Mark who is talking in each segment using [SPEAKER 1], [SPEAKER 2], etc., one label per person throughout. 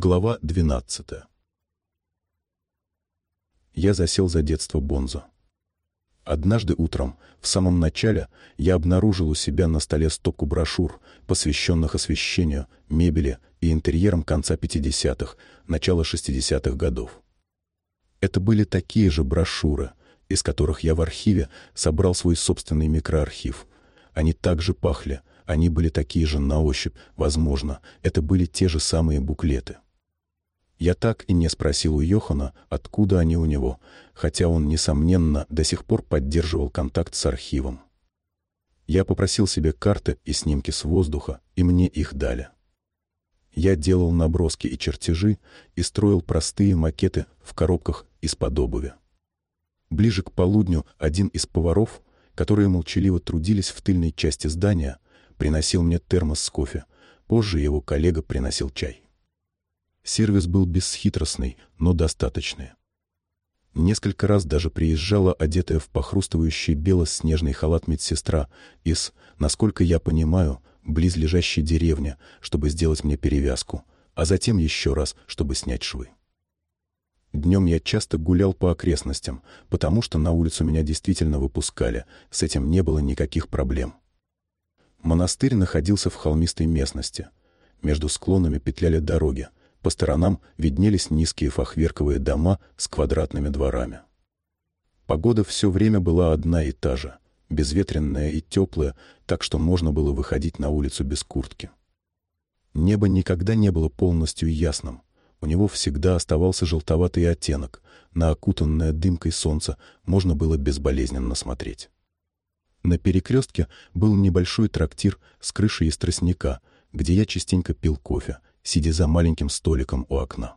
[SPEAKER 1] Глава 12. Я засел за детство Бонзо. Однажды утром, в самом начале, я обнаружил у себя на столе стопку брошюр, посвященных освещению, мебели и интерьерам конца 50-х, начала 60-х годов. Это были такие же брошюры, из которых я в архиве собрал свой собственный микроархив. Они также пахли, они были такие же на ощупь, возможно, это были те же самые буклеты. Я так и не спросил у Йохана, откуда они у него, хотя он, несомненно, до сих пор поддерживал контакт с архивом. Я попросил себе карты и снимки с воздуха, и мне их дали. Я делал наброски и чертежи и строил простые макеты в коробках из-под обуви. Ближе к полудню один из поваров, которые молчаливо трудились в тыльной части здания, приносил мне термос с кофе. Позже его коллега приносил чай. Сервис был бесхитростный, но достаточный. Несколько раз даже приезжала одетая в похрустывающий бело-снежный халат медсестра из, насколько я понимаю, близлежащей деревни, чтобы сделать мне перевязку, а затем еще раз, чтобы снять швы. Днем я часто гулял по окрестностям, потому что на улицу меня действительно выпускали, с этим не было никаких проблем. Монастырь находился в холмистой местности. Между склонами петляли дороги, по сторонам виднелись низкие фахверковые дома с квадратными дворами. Погода все время была одна и та же, безветренная и теплая, так что можно было выходить на улицу без куртки. Небо никогда не было полностью ясным. У него всегда оставался желтоватый оттенок. На окутанное дымкой солнце можно было безболезненно смотреть. На перекрестке был небольшой трактир с крышей из тростника, где я частенько пил кофе, сидя за маленьким столиком у окна.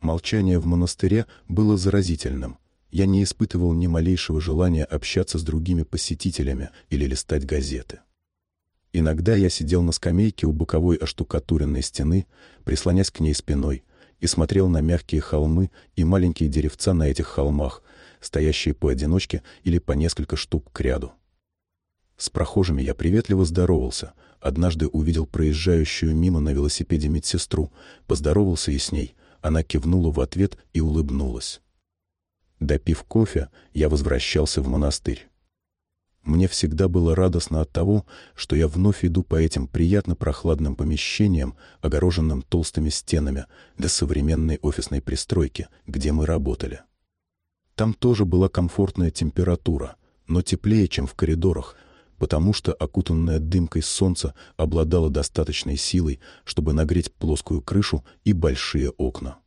[SPEAKER 1] Молчание в монастыре было заразительным. Я не испытывал ни малейшего желания общаться с другими посетителями или листать газеты. Иногда я сидел на скамейке у боковой оштукатуренной стены, прислонясь к ней спиной, и смотрел на мягкие холмы и маленькие деревца на этих холмах, стоящие поодиночке или по несколько штук к ряду. С прохожими я приветливо здоровался. Однажды увидел проезжающую мимо на велосипеде медсестру, поздоровался и с ней. Она кивнула в ответ и улыбнулась. Допив кофе, я возвращался в монастырь. Мне всегда было радостно от того, что я вновь иду по этим приятно прохладным помещениям, огороженным толстыми стенами, для современной офисной пристройки, где мы работали. Там тоже была комфортная температура, но теплее, чем в коридорах, потому что окутанное дымкой солнце обладало достаточной силой, чтобы нагреть плоскую крышу и большие окна.